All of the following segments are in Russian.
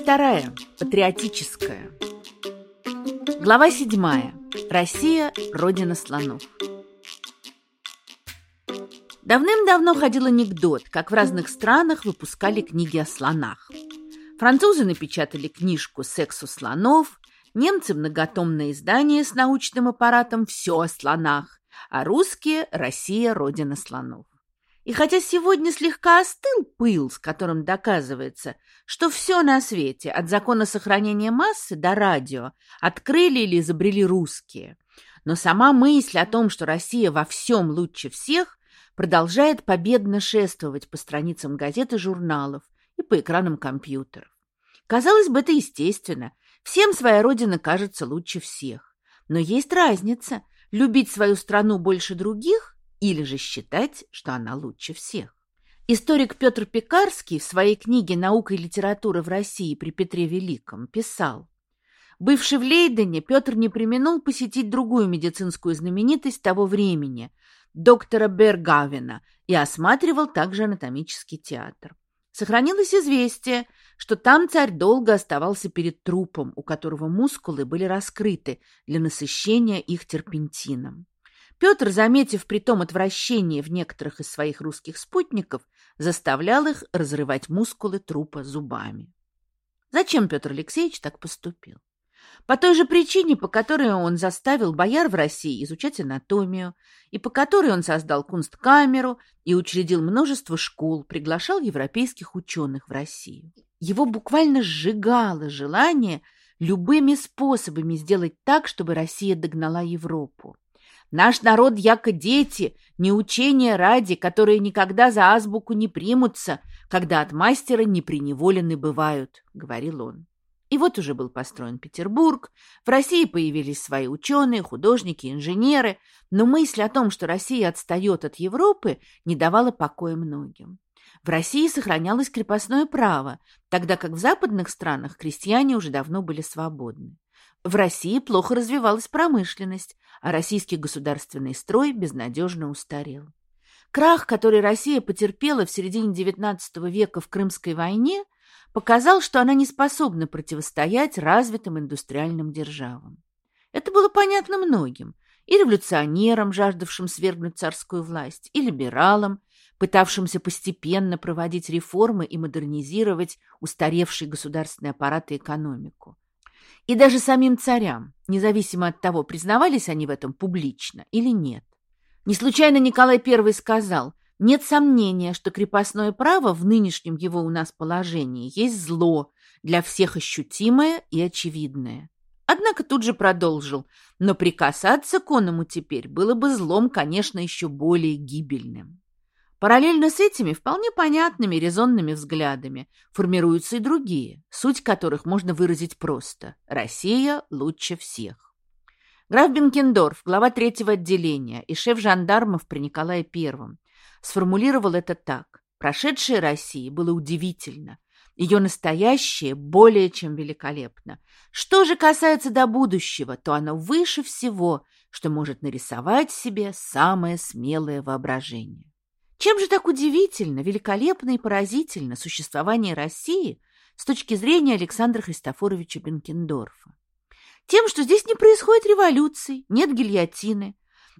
вторая. Патриотическая. Глава седьмая. Россия – родина слонов. Давным-давно ходил анекдот, как в разных странах выпускали книги о слонах. Французы напечатали книжку «Секс у слонов», немцы – многотомное издание с научным аппаратом «Все о слонах», а русские – «Россия – родина слонов». И хотя сегодня слегка остыл пыл, с которым доказывается, что все на свете, от закона сохранения массы до радио, открыли или изобрели русские, но сама мысль о том, что Россия во всем лучше всех, продолжает победно шествовать по страницам газет и журналов и по экранам компьютеров. Казалось бы, это естественно. Всем своя родина кажется лучше всех. Но есть разница – любить свою страну больше других или же считать, что она лучше всех. Историк Петр Пекарский в своей книге «Наука и литература в России при Петре Великом» писал, Бывший в Лейдене, Петр не применул посетить другую медицинскую знаменитость того времени, доктора Бергавина, и осматривал также анатомический театр. Сохранилось известие, что там царь долго оставался перед трупом, у которого мускулы были раскрыты для насыщения их терпентином. Петр, заметив при том отвращение в некоторых из своих русских спутников, заставлял их разрывать мускулы трупа зубами. Зачем Петр Алексеевич так поступил? По той же причине, по которой он заставил бояр в России изучать анатомию, и по которой он создал кунсткамеру и учредил множество школ, приглашал европейских ученых в Россию. Его буквально сжигало желание любыми способами сделать так, чтобы Россия догнала Европу. Наш народ яко дети, не учения ради, которые никогда за азбуку не примутся, когда от мастера не приневолены бывают, — говорил он. И вот уже был построен Петербург, в России появились свои ученые, художники, инженеры, но мысль о том, что Россия отстает от Европы, не давала покоя многим. В России сохранялось крепостное право, тогда как в западных странах крестьяне уже давно были свободны. В России плохо развивалась промышленность, а российский государственный строй безнадежно устарел. Крах, который Россия потерпела в середине XIX века в Крымской войне, показал, что она не способна противостоять развитым индустриальным державам. Это было понятно многим, и революционерам, жаждавшим свергнуть царскую власть, и либералам, пытавшимся постепенно проводить реформы и модернизировать устаревший государственный аппарат и экономику, и даже самим царям, независимо от того, признавались они в этом публично или нет. Не случайно Николай I сказал, нет сомнения, что крепостное право в нынешнем его у нас положении есть зло, для всех ощутимое и очевидное. Однако тут же продолжил, но прикасаться к оному теперь было бы злом, конечно, еще более гибельным. Параллельно с этими вполне понятными резонными взглядами формируются и другие, суть которых можно выразить просто «Россия лучше всех». Граф Бенкендорф, глава третьего отделения и шеф жандармов при Николае I, сформулировал это так. Прошедшее России было удивительно, ее настоящее более чем великолепно. Что же касается до будущего, то оно выше всего, что может нарисовать себе самое смелое воображение. Чем же так удивительно, великолепно и поразительно существование России с точки зрения Александра Христофоровича Бенкендорфа? Тем, что здесь не происходит революции, нет гильотины,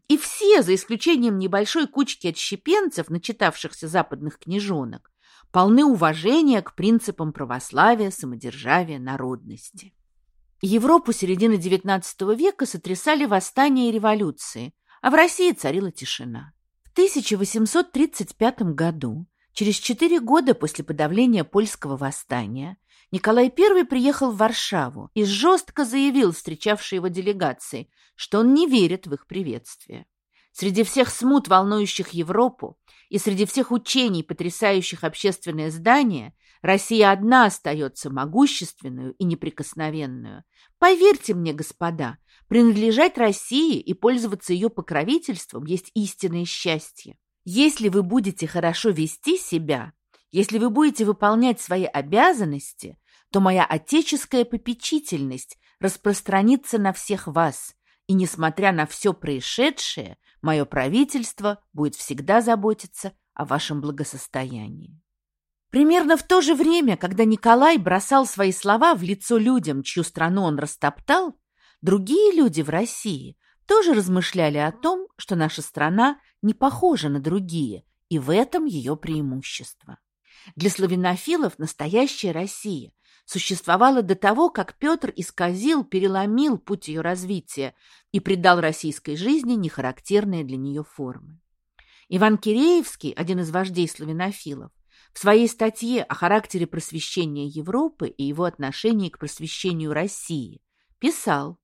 и все, за исключением небольшой кучки отщепенцев, начитавшихся западных книжонок, полны уважения к принципам православия, самодержавия, народности. Европу середины XIX века сотрясали восстания и революции, а в России царила тишина. В 1835 году, через четыре года после подавления польского восстания, Николай I приехал в Варшаву и жестко заявил встречавшей его делегации, что он не верит в их приветствие. Среди всех смут, волнующих Европу, и среди всех учений, потрясающих общественное здание, Россия одна остается могущественную и неприкосновенную. Поверьте мне, господа, принадлежать России и пользоваться ее покровительством есть истинное счастье. Если вы будете хорошо вести себя, если вы будете выполнять свои обязанности, то моя отеческая попечительность распространится на всех вас, и, несмотря на все происшедшее, мое правительство будет всегда заботиться о вашем благосостоянии. Примерно в то же время, когда Николай бросал свои слова в лицо людям, чью страну он растоптал, другие люди в России тоже размышляли о том, что наша страна не похожа на другие, и в этом ее преимущество. Для славянофилов настоящая Россия существовала до того, как Петр исказил, переломил путь ее развития и придал российской жизни нехарактерные для нее формы. Иван Киреевский, один из вождей славянофилов, в своей статье о характере просвещения Европы и его отношении к просвещению России писал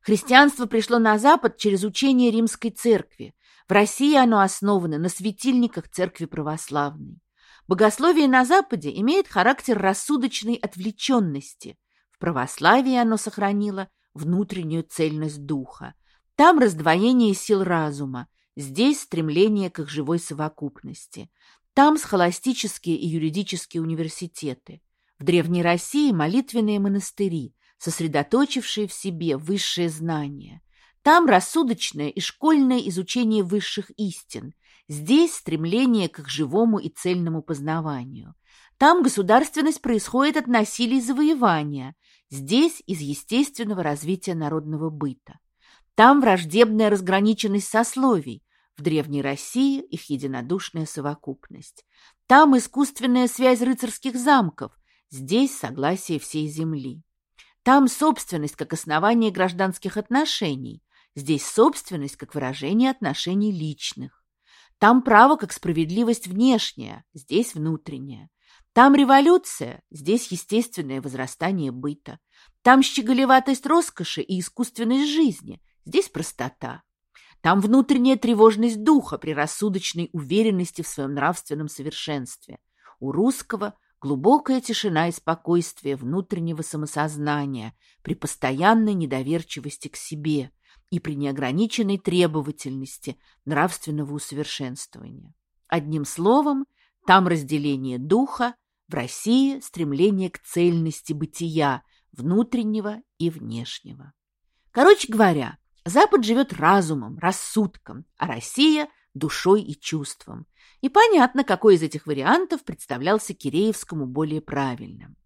«Христианство пришло на Запад через учение Римской Церкви. В России оно основано на светильниках Церкви Православной. Богословие на Западе имеет характер рассудочной отвлеченности. В православии оно сохранило внутреннюю цельность духа. Там раздвоение сил разума, здесь стремление к их живой совокупности. Там схоластические и юридические университеты. В Древней России молитвенные монастыри, сосредоточившие в себе высшее знание. Там рассудочное и школьное изучение высших истин. Здесь стремление к их живому и цельному познаванию. Там государственность происходит от насилия и завоевания. Здесь из естественного развития народного быта. Там враждебная разграниченность сословий, в Древней России их единодушная совокупность. Там искусственная связь рыцарских замков, здесь согласие всей земли. Там собственность как основание гражданских отношений, здесь собственность как выражение отношений личных. Там право как справедливость внешняя, здесь внутренняя. Там революция, здесь естественное возрастание быта. Там щеголеватость роскоши и искусственность жизни, здесь простота. Там внутренняя тревожность духа при рассудочной уверенности в своем нравственном совершенстве. У русского глубокая тишина и спокойствие внутреннего самосознания при постоянной недоверчивости к себе и при неограниченной требовательности нравственного усовершенствования. Одним словом, там разделение духа, в России стремление к цельности бытия, внутреннего и внешнего. Короче говоря, Запад живет разумом, рассудком, а Россия – душой и чувством. И понятно, какой из этих вариантов представлялся Киреевскому более правильным.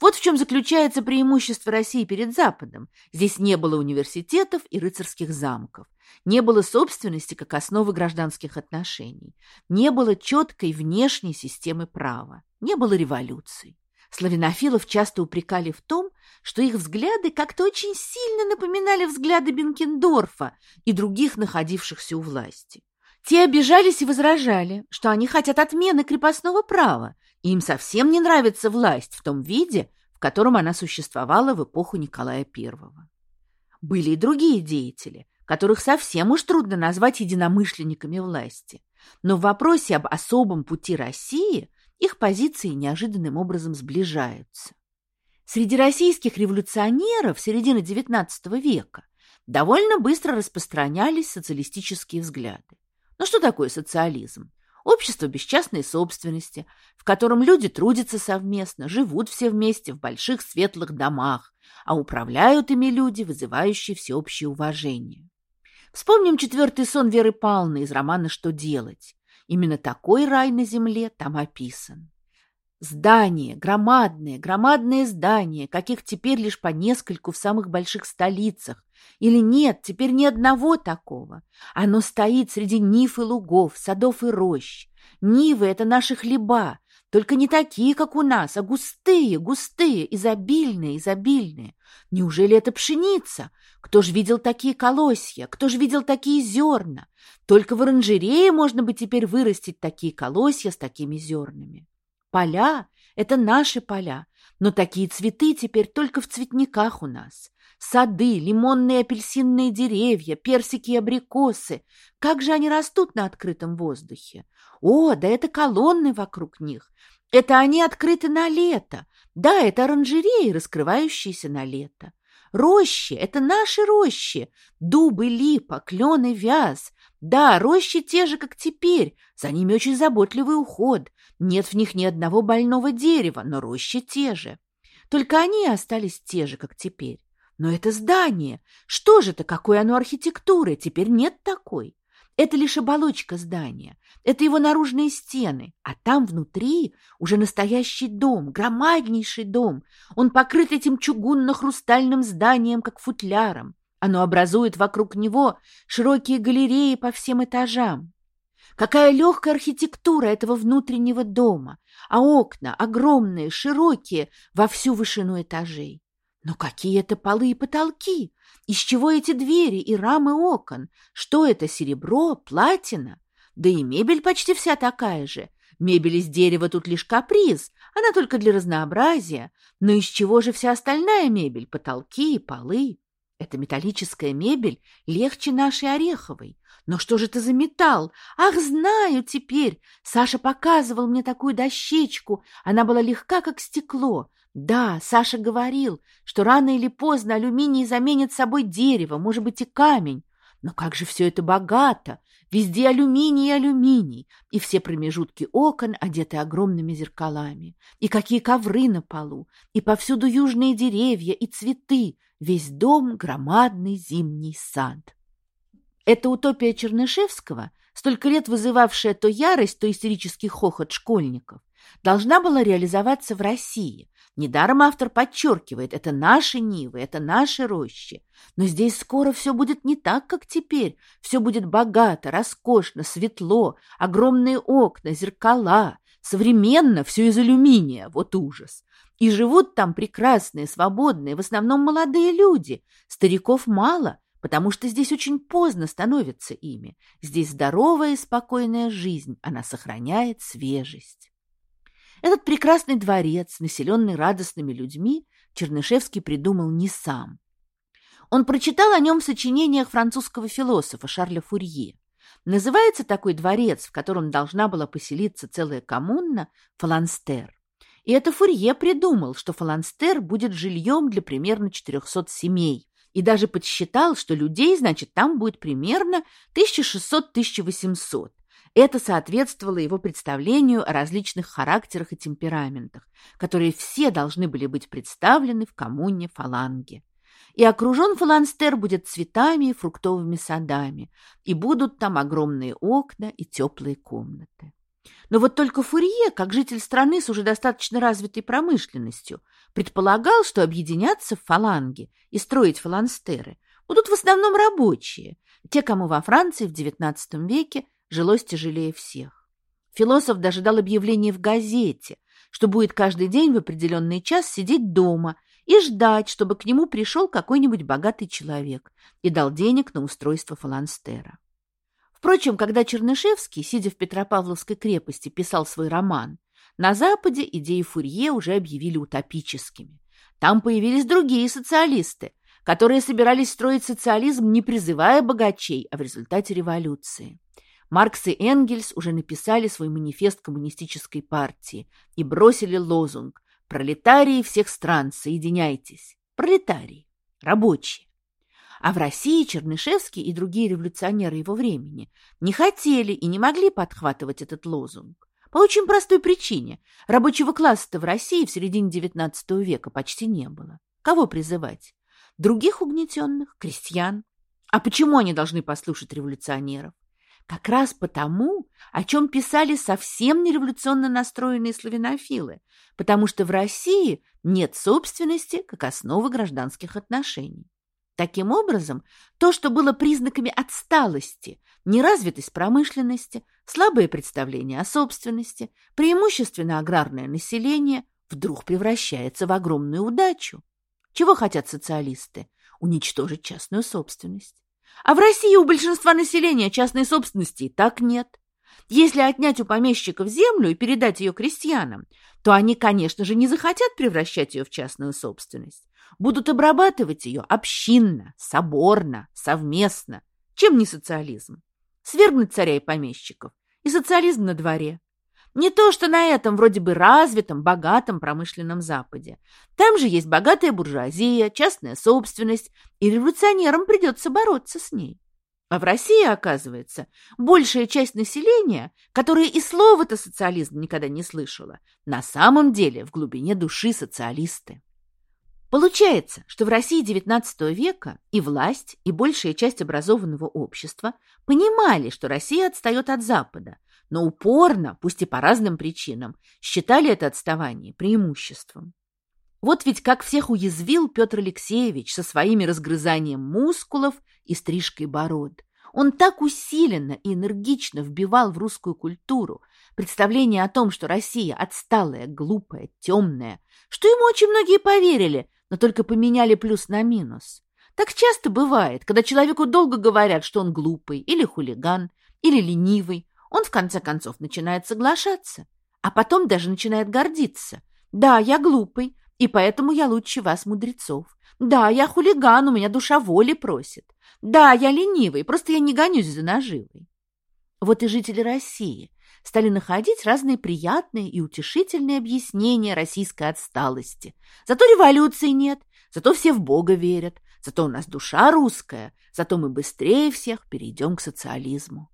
Вот в чем заключается преимущество России перед Западом. Здесь не было университетов и рыцарских замков, не было собственности как основы гражданских отношений, не было четкой внешней системы права, не было революций. Славянофилов часто упрекали в том, что их взгляды как-то очень сильно напоминали взгляды Бенкендорфа и других находившихся у власти. Те обижались и возражали, что они хотят отмены крепостного права, и им совсем не нравится власть в том виде, в котором она существовала в эпоху Николая I. Были и другие деятели, которых совсем уж трудно назвать единомышленниками власти. Но в вопросе об особом пути России их позиции неожиданным образом сближаются. Среди российских революционеров середины XIX века довольно быстро распространялись социалистические взгляды. Но что такое социализм? Общество без частной собственности, в котором люди трудятся совместно, живут все вместе в больших светлых домах, а управляют ими люди, вызывающие всеобщее уважение. Вспомним четвертый сон Веры Павловны из романа «Что делать?». Именно такой рай на земле там описан. Здание, громадное, громадное здание, каких теперь лишь по нескольку в самых больших столицах. Или нет, теперь ни одного такого. Оно стоит среди нив и лугов, садов и рощ. Нивы — это наши хлеба, только не такие, как у нас, а густые, густые, изобильные, изобильные. Неужели это пшеница? Кто ж видел такие колосья? Кто ж видел такие зерна? Только в оранжерее можно бы теперь вырастить такие колосья с такими зернами. Поля — это наши поля, но такие цветы теперь только в цветниках у нас. Сады, лимонные апельсинные деревья, персики и абрикосы. Как же они растут на открытом воздухе? О, да это колонны вокруг них. Это они открыты на лето. Да, это оранжереи, раскрывающиеся на лето. Рощи — это наши рощи. Дубы, липа, клен и вяз. Да, рощи те же, как теперь. За ними очень заботливый уход. Нет в них ни одного больного дерева, но рощи те же. Только они остались те же, как теперь. Но это здание. Что же это, какой оно архитектуры? Теперь нет такой. Это лишь оболочка здания, это его наружные стены, а там внутри уже настоящий дом, громаднейший дом. Он покрыт этим чугунно-хрустальным зданием, как футляром. Оно образует вокруг него широкие галереи по всем этажам. Какая легкая архитектура этого внутреннего дома, а окна огромные, широкие, во всю вышину этажей. Но какие это полы и потолки? Из чего эти двери и рамы окон? Что это, серебро, платина? Да и мебель почти вся такая же. Мебель из дерева тут лишь каприз, она только для разнообразия. Но из чего же вся остальная мебель, потолки и полы? Эта металлическая мебель легче нашей ореховой. Но что же это за металл? Ах, знаю теперь! Саша показывал мне такую дощечку. Она была легка, как стекло. Да, Саша говорил, что рано или поздно алюминий заменит собой дерево, может быть, и камень. Но как же все это богато! Везде алюминий и алюминий, и все промежутки окон одеты огромными зеркалами. И какие ковры на полу, и повсюду южные деревья и цветы, весь дом — громадный зимний сад. Эта утопия Чернышевского, столько лет вызывавшая то ярость, то истерический хохот школьников, должна была реализоваться в России. Недаром автор подчеркивает, это наши нивы, это наши рощи. Но здесь скоро все будет не так, как теперь. Все будет богато, роскошно, светло, огромные окна, зеркала. Современно, все из алюминия, вот ужас. И живут там прекрасные, свободные, в основном молодые люди. Стариков мало, потому что здесь очень поздно становятся ими. Здесь здоровая и спокойная жизнь, она сохраняет свежесть. Этот прекрасный дворец, населенный радостными людьми, Чернышевский придумал не сам. Он прочитал о нем в сочинениях французского философа Шарля Фурье. Называется такой дворец, в котором должна была поселиться целая коммуна, Фаланстер. И это Фурье придумал, что Фаланстер будет жильем для примерно 400 семей, и даже подсчитал, что людей, значит, там будет примерно 1600-1800. Это соответствовало его представлению о различных характерах и темпераментах, которые все должны были быть представлены в коммуне фаланги. И окружен фаланстер будет цветами и фруктовыми садами, и будут там огромные окна и теплые комнаты. Но вот только Фурье, как житель страны с уже достаточно развитой промышленностью, предполагал, что объединяться в фаланги и строить фаланстеры будут в основном рабочие, те, кому во Франции в XIX веке жилось тяжелее всех. Философ даже дал объявление в газете, что будет каждый день в определенный час сидеть дома и ждать, чтобы к нему пришел какой-нибудь богатый человек и дал денег на устройство фаланстера. Впрочем, когда Чернышевский, сидя в Петропавловской крепости, писал свой роман, на Западе идеи Фурье уже объявили утопическими. Там появились другие социалисты, которые собирались строить социализм, не призывая богачей, а в результате революции. Маркс и Энгельс уже написали свой манифест коммунистической партии и бросили лозунг «Пролетарии всех стран, соединяйтесь!» Пролетарии, рабочие. А в России Чернышевский и другие революционеры его времени не хотели и не могли подхватывать этот лозунг. По очень простой причине. Рабочего класса-то в России в середине XIX века почти не было. Кого призывать? Других угнетенных? Крестьян? А почему они должны послушать революционеров? Как раз потому, о чем писали совсем нереволюционно настроенные славянофилы, потому что в России нет собственности как основы гражданских отношений. Таким образом, то, что было признаками отсталости, неразвитость промышленности, слабое представление о собственности, преимущественно аграрное население, вдруг превращается в огромную удачу. Чего хотят социалисты? Уничтожить частную собственность. А в России у большинства населения частной собственности и так нет. Если отнять у помещиков землю и передать ее крестьянам, то они, конечно же, не захотят превращать ее в частную собственность. Будут обрабатывать ее общинно, соборно, совместно. Чем не социализм? Свергнуть царя и помещиков. И социализм на дворе. Не то, что на этом вроде бы развитом, богатом промышленном Западе. Там же есть богатая буржуазия, частная собственность, и революционерам придется бороться с ней. А в России, оказывается, большая часть населения, которая и слова-то социализм никогда не слышала, на самом деле в глубине души социалисты. Получается, что в России XIX века и власть, и большая часть образованного общества понимали, что Россия отстает от Запада, но упорно, пусть и по разным причинам, считали это отставание преимуществом. Вот ведь как всех уязвил Петр Алексеевич со своими разгрызанием мускулов и стрижкой бород. Он так усиленно и энергично вбивал в русскую культуру представление о том, что Россия отсталая, глупая, темная, что ему очень многие поверили, но только поменяли плюс на минус. Так часто бывает, когда человеку долго говорят, что он глупый или хулиган, или ленивый, он в конце концов начинает соглашаться, а потом даже начинает гордиться. Да, я глупый, и поэтому я лучше вас, мудрецов. Да, я хулиган, у меня душа воли просит. Да, я ленивый, просто я не гонюсь за наживой. Вот и жители России стали находить разные приятные и утешительные объяснения российской отсталости. Зато революции нет, зато все в Бога верят, зато у нас душа русская, зато мы быстрее всех перейдем к социализму.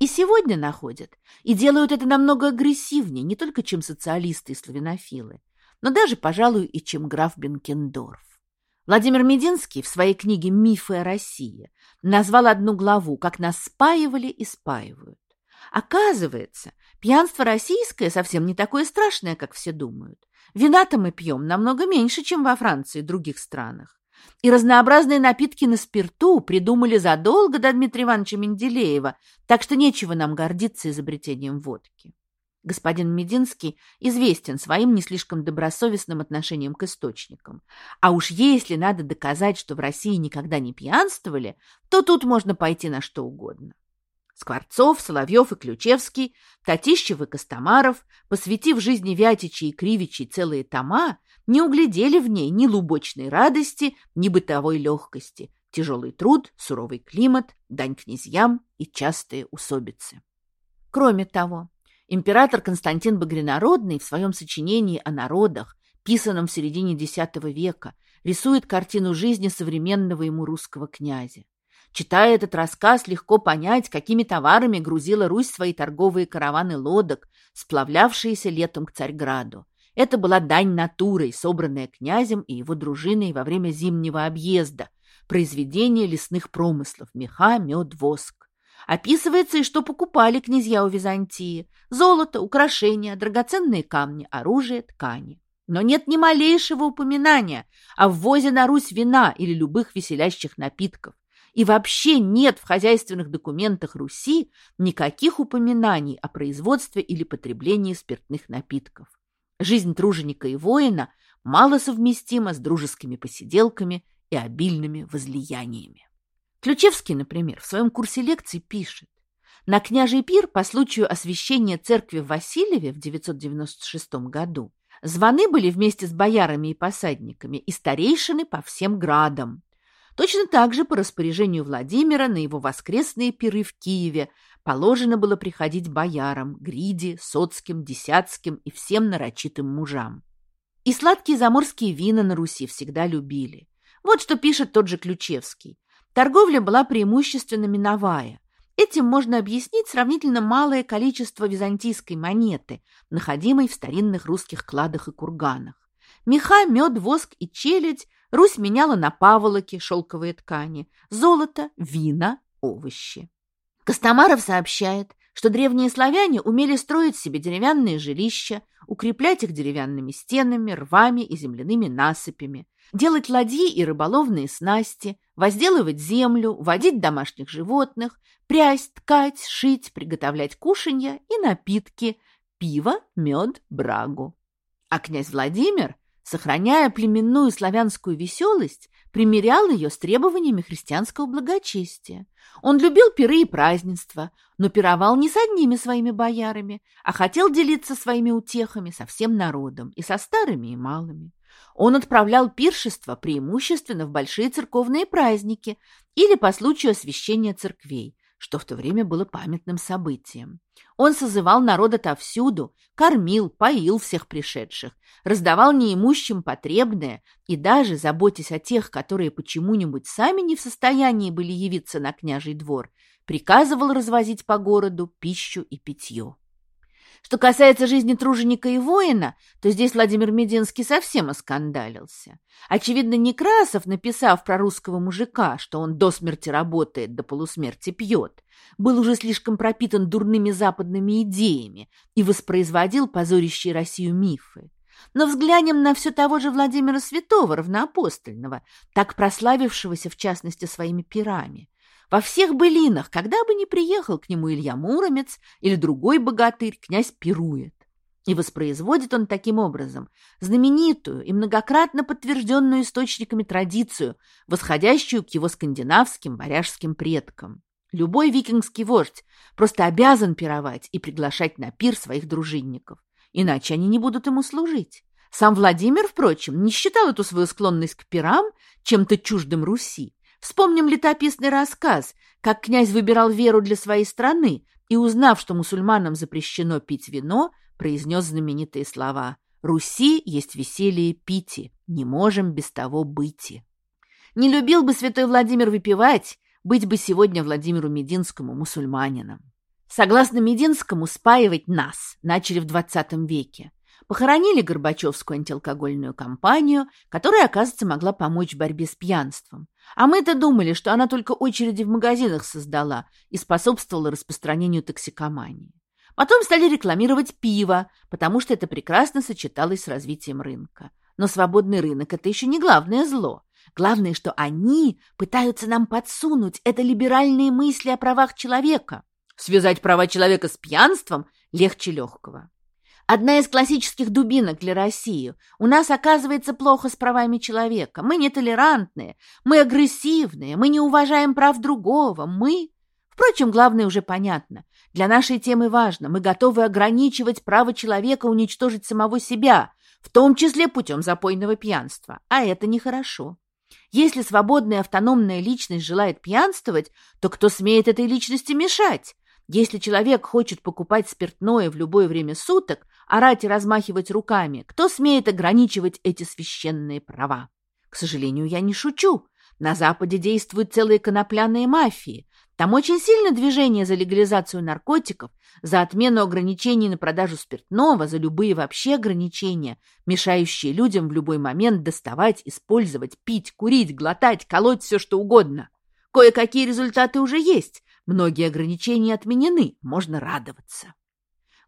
И сегодня находят, и делают это намного агрессивнее, не только чем социалисты и славянофилы, но даже, пожалуй, и чем граф Бенкендорф. Владимир Мединский в своей книге «Мифы о России» назвал одну главу «Как нас спаивали и спаивают». Оказывается, пьянство российское совсем не такое страшное, как все думают. Вина-то мы пьем намного меньше, чем во Франции и других странах. И разнообразные напитки на спирту придумали задолго до Дмитрия Ивановича Менделеева, так что нечего нам гордиться изобретением водки. Господин Мединский известен своим не слишком добросовестным отношением к источникам. А уж если надо доказать, что в России никогда не пьянствовали, то тут можно пойти на что угодно. Скворцов, Соловьев и Ключевский, Татищев и Костомаров, посвятив жизни Вятичей и Кривичей целые тома, не углядели в ней ни лубочной радости, ни бытовой легкости, тяжелый труд, суровый климат, дань князьям и частые усобицы. Кроме того, Император Константин Багринародный в своем сочинении о народах, писанном в середине X века, рисует картину жизни современного ему русского князя. Читая этот рассказ, легко понять, какими товарами грузила Русь свои торговые караваны лодок, сплавлявшиеся летом к Царьграду. Это была дань натурой, собранная князем и его дружиной во время зимнего объезда, произведение лесных промыслов – меха, мед, воск. Описывается и что покупали князья у Византии. Золото, украшения, драгоценные камни, оружие, ткани. Но нет ни малейшего упоминания о ввозе на Русь вина или любых веселящих напитков. И вообще нет в хозяйственных документах Руси никаких упоминаний о производстве или потреблении спиртных напитков. Жизнь труженика и воина мало совместима с дружескими посиделками и обильными возлияниями. Ключевский, например, в своем курсе лекций пишет, на княжий пир по случаю освящения церкви в Васильеве в 996 году званы были вместе с боярами и посадниками и старейшины по всем градам. Точно так же по распоряжению Владимира на его воскресные пиры в Киеве положено было приходить боярам, гриди, соцким, десятским и всем нарочитым мужам. И сладкие заморские вина на Руси всегда любили. Вот что пишет тот же Ключевский. Торговля была преимущественно миновая. Этим можно объяснить сравнительно малое количество византийской монеты, находимой в старинных русских кладах и курганах. Меха, мед, воск и челядь Русь меняла на паволоки, шелковые ткани, золото, вина, овощи. Костомаров сообщает, что древние славяне умели строить себе деревянные жилища, укреплять их деревянными стенами, рвами и земляными насыпями, делать ладьи и рыболовные снасти, возделывать землю, водить домашних животных, прясть, ткать, шить, приготовлять кушанья и напитки, пиво, мед, брагу. А князь Владимир, сохраняя племенную славянскую веселость, примерял ее с требованиями христианского благочестия. Он любил пиры и празднества, но пировал не с одними своими боярами, а хотел делиться своими утехами со всем народом, и со старыми, и малыми. Он отправлял пиршества преимущественно в большие церковные праздники или по случаю освящения церквей, что в то время было памятным событием. Он созывал народ отовсюду, кормил, поил всех пришедших, раздавал неимущим потребное и даже, заботясь о тех, которые почему-нибудь сами не в состоянии были явиться на княжий двор, приказывал развозить по городу пищу и питье. Что касается жизни труженика и воина, то здесь Владимир Мединский совсем оскандалился. Очевидно, Некрасов, написав про русского мужика, что он до смерти работает, до полусмерти пьет, был уже слишком пропитан дурными западными идеями и воспроизводил позорящие Россию мифы. Но взглянем на все того же Владимира Святого, равноапостольного, так прославившегося, в частности, своими пирами. Во всех былинах, когда бы ни приехал к нему Илья Муромец или другой богатырь, князь пирует. И воспроизводит он таким образом знаменитую и многократно подтвержденную источниками традицию, восходящую к его скандинавским варяжским предкам. Любой викингский вождь просто обязан пировать и приглашать на пир своих дружинников, иначе они не будут ему служить. Сам Владимир, впрочем, не считал эту свою склонность к пирам чем-то чуждым Руси, Вспомним летописный рассказ, как князь выбирал веру для своей страны и, узнав, что мусульманам запрещено пить вино, произнес знаменитые слова «Руси есть веселье пити, не можем без того быть». Не любил бы святой Владимир выпивать, быть бы сегодня Владимиру Мединскому мусульманином. Согласно Мединскому, спаивать нас начали в XX веке. Похоронили Горбачевскую антиалкогольную кампанию, которая, оказывается, могла помочь в борьбе с пьянством. А мы-то думали, что она только очереди в магазинах создала и способствовала распространению токсикомании. Потом стали рекламировать пиво, потому что это прекрасно сочеталось с развитием рынка. Но свободный рынок – это еще не главное зло. Главное, что они пытаются нам подсунуть это либеральные мысли о правах человека. Связать права человека с пьянством легче легкого. Одна из классических дубинок для России. У нас, оказывается, плохо с правами человека. Мы нетолерантные, мы агрессивные, мы не уважаем прав другого, мы... Впрочем, главное уже понятно. Для нашей темы важно. Мы готовы ограничивать право человека уничтожить самого себя, в том числе путем запойного пьянства. А это нехорошо. Если свободная автономная личность желает пьянствовать, то кто смеет этой личности мешать? Если человек хочет покупать спиртное в любое время суток, орать и размахивать руками, кто смеет ограничивать эти священные права? К сожалению, я не шучу. На Западе действуют целые конопляные мафии. Там очень сильно движение за легализацию наркотиков, за отмену ограничений на продажу спиртного, за любые вообще ограничения, мешающие людям в любой момент доставать, использовать, пить, курить, глотать, колоть все что угодно. Кое-какие результаты уже есть, Многие ограничения отменены, можно радоваться.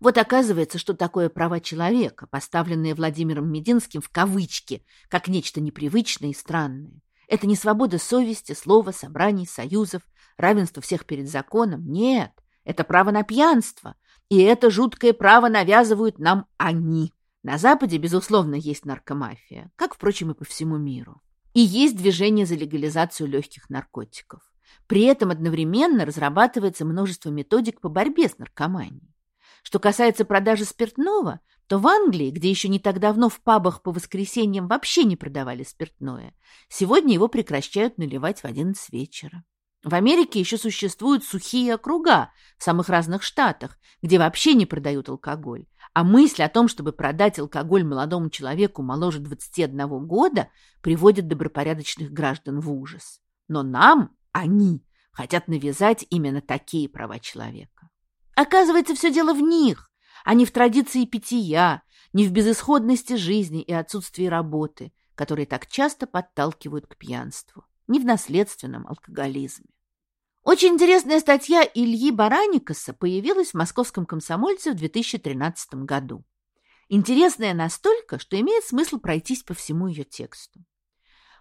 Вот оказывается, что такое права человека, поставленные Владимиром Мединским в кавычки, как нечто непривычное и странное. Это не свобода совести, слова, собраний, союзов, равенство всех перед законом. Нет, это право на пьянство. И это жуткое право навязывают нам они. На Западе, безусловно, есть наркомафия, как, впрочем, и по всему миру. И есть движение за легализацию легких наркотиков. При этом одновременно разрабатывается множество методик по борьбе с наркоманией. Что касается продажи спиртного, то в Англии, где еще не так давно в пабах по воскресеньям вообще не продавали спиртное, сегодня его прекращают наливать в 11 вечера. В Америке еще существуют сухие округа в самых разных штатах, где вообще не продают алкоголь. А мысль о том, чтобы продать алкоголь молодому человеку моложе 21 года, приводит добропорядочных граждан в ужас. Но нам, они хотят навязать именно такие права человека. Оказывается, все дело в них, а не в традиции питья, не в безысходности жизни и отсутствии работы, которые так часто подталкивают к пьянству, не в наследственном алкоголизме. Очень интересная статья Ильи Бараникаса появилась в «Московском комсомольце» в 2013 году. Интересная настолько, что имеет смысл пройтись по всему ее тексту.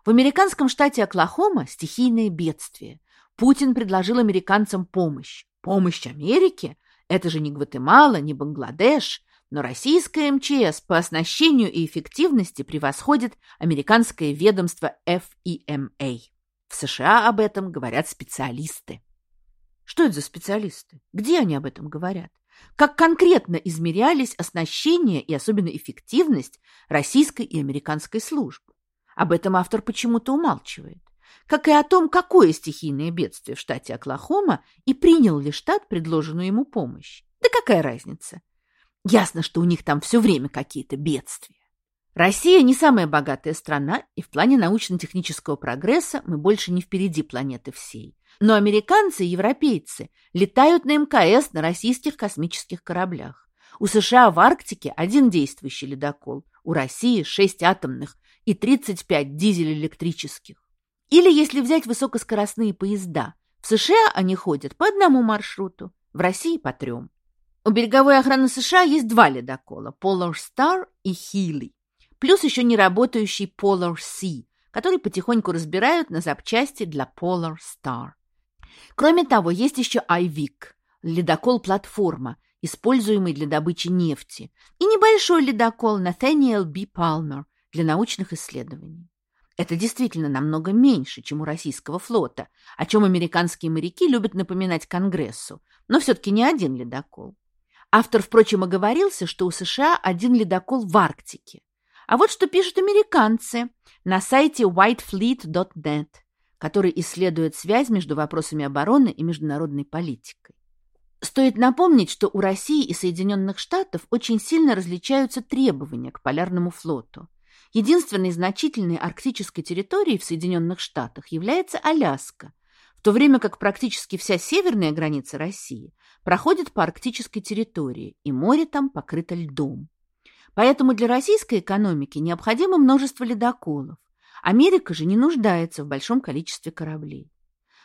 В американском штате Оклахома стихийное бедствие. Путин предложил американцам помощь. Помощь Америке? Это же не Гватемала, не Бангладеш. Но российское МЧС по оснащению и эффективности превосходит американское ведомство FEMA. В США об этом говорят специалисты. Что это за специалисты? Где они об этом говорят? Как конкретно измерялись оснащение и особенно эффективность российской и американской служб? Об этом автор почему-то умалчивает. Как и о том, какое стихийное бедствие в штате Оклахома и принял ли штат предложенную ему помощь. Да какая разница? Ясно, что у них там все время какие-то бедствия. Россия не самая богатая страна, и в плане научно-технического прогресса мы больше не впереди планеты всей. Но американцы и европейцы летают на МКС на российских космических кораблях. У США в Арктике один действующий ледокол, у России шесть атомных и 35 дизель-электрических. Или если взять высокоскоростные поезда, в США они ходят по одному маршруту, в России по трем. У береговой охраны США есть два ледокола – Polar Star и Healy, плюс еще не работающий Polar Sea, который потихоньку разбирают на запчасти для Polar Star. Кроме того, есть еще IVIC – ледокол-платформа, используемый для добычи нефти, и небольшой ледокол Nathaniel B. Palmer для научных исследований. Это действительно намного меньше, чем у российского флота, о чем американские моряки любят напоминать Конгрессу, но все-таки не один ледокол. Автор, впрочем, оговорился, что у США один ледокол в Арктике. А вот что пишут американцы на сайте whitefleet.net, который исследует связь между вопросами обороны и международной политикой. Стоит напомнить, что у России и Соединенных Штатов очень сильно различаются требования к полярному флоту. Единственной значительной арктической территорией в Соединенных Штатах является Аляска, в то время как практически вся северная граница России проходит по арктической территории, и море там покрыто льдом. Поэтому для российской экономики необходимо множество ледоколов. Америка же не нуждается в большом количестве кораблей.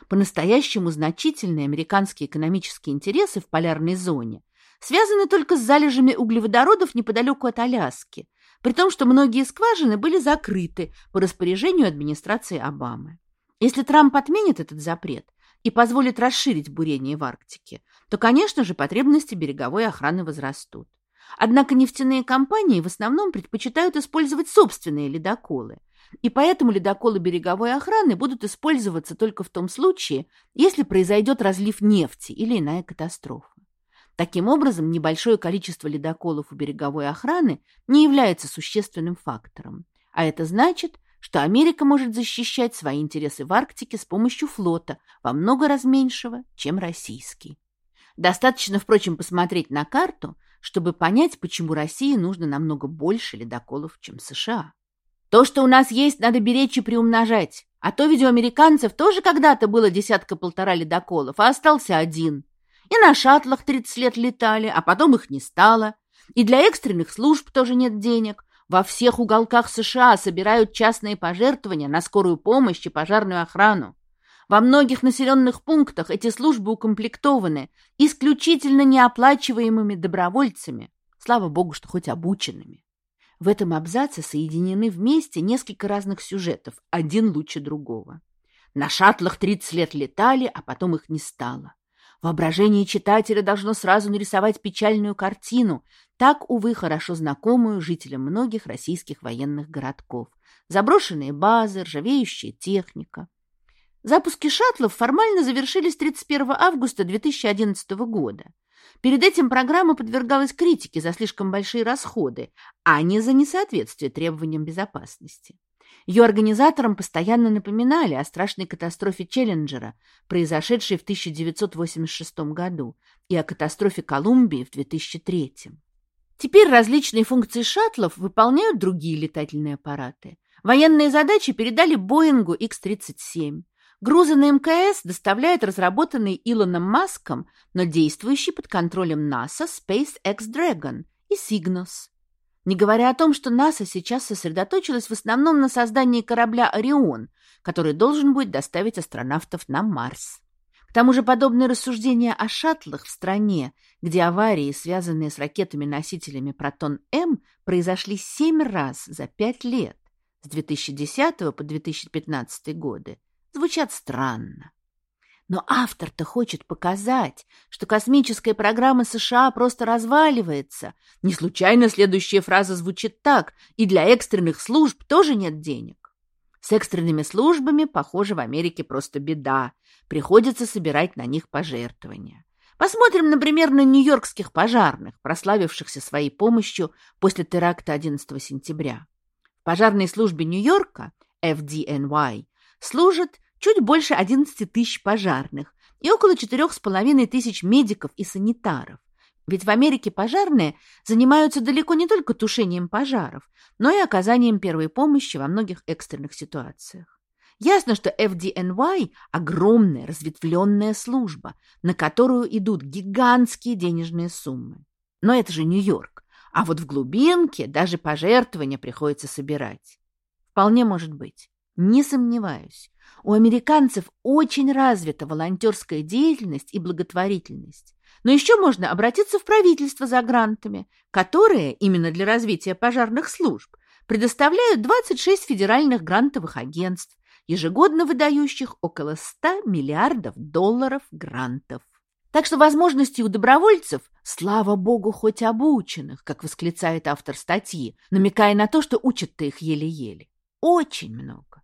По-настоящему значительные американские экономические интересы в полярной зоне связаны только с залежами углеводородов неподалеку от Аляски, при том, что многие скважины были закрыты по распоряжению администрации Обамы. Если Трамп отменит этот запрет и позволит расширить бурение в Арктике, то, конечно же, потребности береговой охраны возрастут. Однако нефтяные компании в основном предпочитают использовать собственные ледоколы, и поэтому ледоколы береговой охраны будут использоваться только в том случае, если произойдет разлив нефти или иная катастрофа. Таким образом, небольшое количество ледоколов у береговой охраны не является существенным фактором, а это значит, что Америка может защищать свои интересы в Арктике с помощью флота во много раз меньшего, чем российский. Достаточно, впрочем, посмотреть на карту, чтобы понять, почему России нужно намного больше ледоколов, чем США. То, что у нас есть, надо беречь и приумножать. А то ведь у американцев тоже когда-то было десятка-полтора ледоколов, а остался один. И на шаттлах 30 лет летали, а потом их не стало. И для экстренных служб тоже нет денег. Во всех уголках США собирают частные пожертвования на скорую помощь и пожарную охрану. Во многих населенных пунктах эти службы укомплектованы исключительно неоплачиваемыми добровольцами, слава богу, что хоть обученными. В этом абзаце соединены вместе несколько разных сюжетов, один лучше другого. На шаттлах 30 лет летали, а потом их не стало. Воображение читателя должно сразу нарисовать печальную картину, так, увы, хорошо знакомую жителям многих российских военных городков. Заброшенные базы, ржавеющая техника. Запуски шаттлов формально завершились 31 августа 2011 года. Перед этим программа подвергалась критике за слишком большие расходы, а не за несоответствие требованиям безопасности. Ее организаторам постоянно напоминали о страшной катастрофе Челленджера, произошедшей в 1986 году, и о катастрофе Колумбии в 2003. Теперь различные функции шаттлов выполняют другие летательные аппараты. Военные задачи передали Боингу X-37. Грузы на МКС доставляет разработанный Илоном Маском, но действующий под контролем НАСА SpaceX Dragon и Cygnus. Не говоря о том, что НАСА сейчас сосредоточилась в основном на создании корабля «Орион», который должен будет доставить астронавтов на Марс. К тому же подобные рассуждения о шаттлах в стране, где аварии, связанные с ракетами-носителями «Протон-М», произошли семь раз за пять лет, с 2010 по 2015 годы, звучат странно. Но автор-то хочет показать, что космическая программа США просто разваливается. Не случайно следующая фраза звучит так, и для экстренных служб тоже нет денег. С экстренными службами, похоже, в Америке просто беда. Приходится собирать на них пожертвования. Посмотрим, например, на нью-йоркских пожарных, прославившихся своей помощью после теракта 11 сентября. В пожарной службе Нью-Йорка, FDNY, служат чуть больше 11 тысяч пожарных и около 4,5 тысяч медиков и санитаров. Ведь в Америке пожарные занимаются далеко не только тушением пожаров, но и оказанием первой помощи во многих экстренных ситуациях. Ясно, что FDNY – огромная разветвленная служба, на которую идут гигантские денежные суммы. Но это же Нью-Йорк. А вот в глубинке даже пожертвования приходится собирать. Вполне может быть. Не сомневаюсь. У американцев очень развита волонтерская деятельность и благотворительность. Но еще можно обратиться в правительство за грантами, которые, именно для развития пожарных служб, предоставляют 26 федеральных грантовых агентств, ежегодно выдающих около 100 миллиардов долларов грантов. Так что возможностей у добровольцев, слава богу, хоть обученных, как восклицает автор статьи, намекая на то, что учат-то их еле-еле, очень много.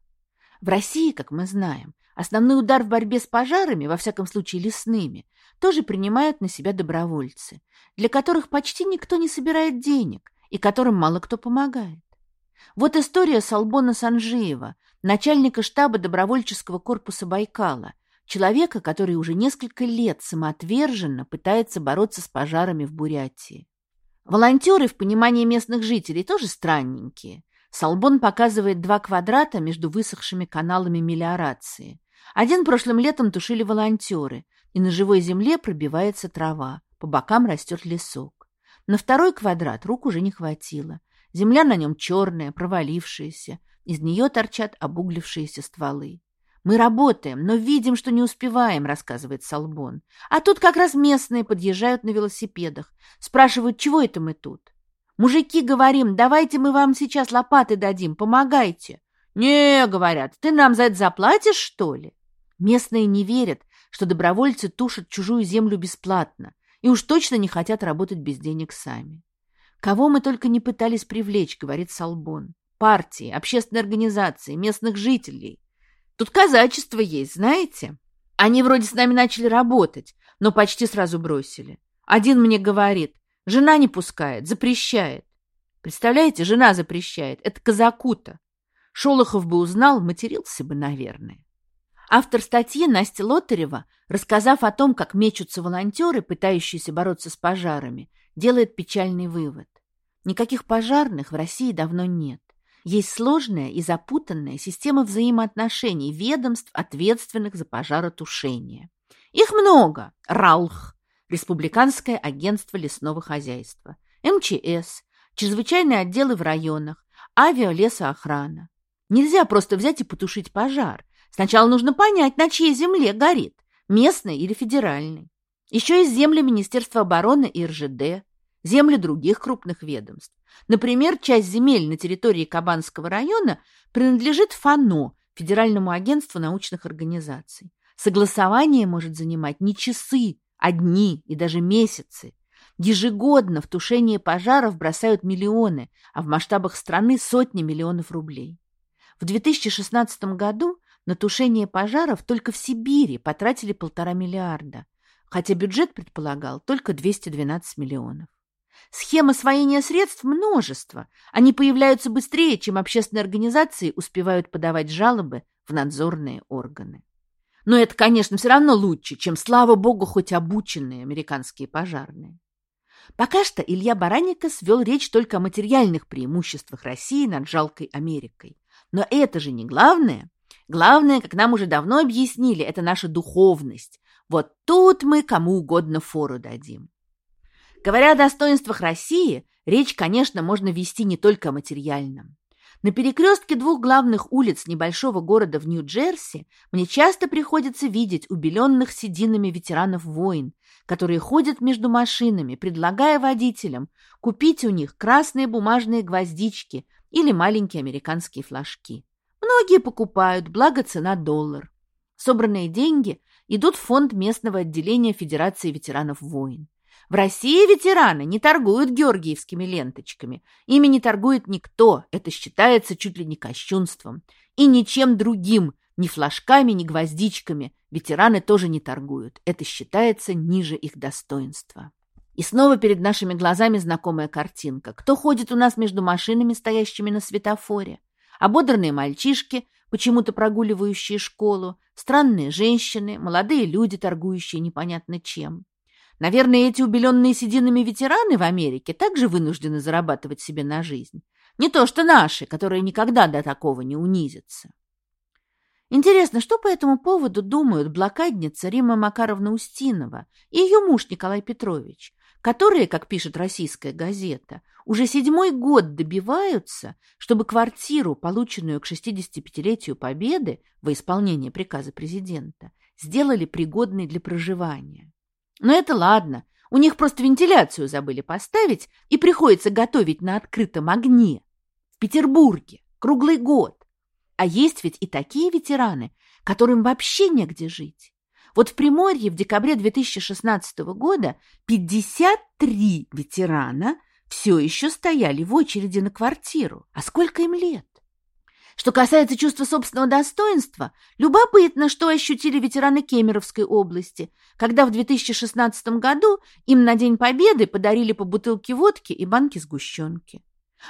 В России, как мы знаем, основной удар в борьбе с пожарами, во всяком случае лесными, тоже принимают на себя добровольцы, для которых почти никто не собирает денег и которым мало кто помогает. Вот история Салбона Санжиева, начальника штаба добровольческого корпуса Байкала, человека, который уже несколько лет самоотверженно пытается бороться с пожарами в Бурятии. Волонтеры в понимании местных жителей тоже странненькие. Салбон показывает два квадрата между высохшими каналами мелиорации. Один прошлым летом тушили волонтеры, и на живой земле пробивается трава, по бокам растет лесок. На второй квадрат рук уже не хватило. Земля на нем черная, провалившаяся, из нее торчат обуглившиеся стволы. «Мы работаем, но видим, что не успеваем», — рассказывает Салбон. «А тут как раз местные подъезжают на велосипедах. Спрашивают, чего это мы тут?» «Мужики, говорим, давайте мы вам сейчас лопаты дадим, помогайте». «Не, — говорят, — ты нам за это заплатишь, что ли?» Местные не верят, что добровольцы тушат чужую землю бесплатно и уж точно не хотят работать без денег сами. Кого мы только не пытались привлечь, говорит Салбон. Партии, общественные организации, местных жителей. Тут казачество есть, знаете? Они вроде с нами начали работать, но почти сразу бросили. Один мне говорит, жена не пускает, запрещает. Представляете, жена запрещает. Это казаку-то. Шолохов бы узнал, матерился бы, наверное. Автор статьи Настя Лотарева, рассказав о том, как мечутся волонтеры, пытающиеся бороться с пожарами, делает печальный вывод. Никаких пожарных в России давно нет. Есть сложная и запутанная система взаимоотношений ведомств, ответственных за пожаротушение. Их много. РАЛХ, Республиканское агентство лесного хозяйства, МЧС, чрезвычайные отделы в районах, авиалесоохрана. Нельзя просто взять и потушить пожар. Сначала нужно понять, на чьей земле горит, местной или федеральной. Еще есть земли Министерства обороны и РЖД, земли других крупных ведомств. Например, часть земель на территории Кабанского района принадлежит ФАНО, Федеральному агентству научных организаций. Согласование может занимать не часы, а дни и даже месяцы. Ежегодно в тушение пожаров бросают миллионы, а в масштабах страны сотни миллионов рублей. В 2016 году на тушение пожаров только в Сибири потратили полтора миллиарда, хотя бюджет предполагал только 212 миллионов. Схем освоения средств множество. Они появляются быстрее, чем общественные организации успевают подавать жалобы в надзорные органы. Но это, конечно, все равно лучше, чем, слава богу, хоть обученные американские пожарные. Пока что Илья Баранников свел речь только о материальных преимуществах России над жалкой Америкой. Но это же не главное. Главное, как нам уже давно объяснили, это наша духовность. Вот тут мы кому угодно фору дадим. Говоря о достоинствах России, речь, конечно, можно вести не только о материальном. На перекрестке двух главных улиц небольшого города в Нью-Джерси мне часто приходится видеть убеленных сединами ветеранов войн, которые ходят между машинами, предлагая водителям купить у них красные бумажные гвоздички или маленькие американские флажки. Многие покупают, благо цена доллар. Собранные деньги идут в фонд местного отделения Федерации ветеранов войн. В России ветераны не торгуют георгиевскими ленточками. Ими не торгует никто, это считается чуть ли не кощунством. И ничем другим, ни флажками, ни гвоздичками, ветераны тоже не торгуют. Это считается ниже их достоинства. И снова перед нашими глазами знакомая картинка. Кто ходит у нас между машинами, стоящими на светофоре? ободранные мальчишки, почему-то прогуливающие школу, странные женщины, молодые люди, торгующие непонятно чем. Наверное, эти убеленные сединами ветераны в Америке также вынуждены зарабатывать себе на жизнь. Не то что наши, которые никогда до такого не унизятся. Интересно, что по этому поводу думают блокадница Рима Макаровна Устинова и ее муж Николай Петрович? которые, как пишет российская газета, уже седьмой год добиваются, чтобы квартиру, полученную к 65-летию Победы во исполнение приказа президента, сделали пригодной для проживания. Но это ладно, у них просто вентиляцию забыли поставить, и приходится готовить на открытом огне. В Петербурге, круглый год. А есть ведь и такие ветераны, которым вообще негде жить. Вот в Приморье в декабре 2016 года 53 ветерана все еще стояли в очереди на квартиру. А сколько им лет? Что касается чувства собственного достоинства, любопытно, что ощутили ветераны Кемеровской области, когда в 2016 году им на День Победы подарили по бутылке водки и банки сгущенки.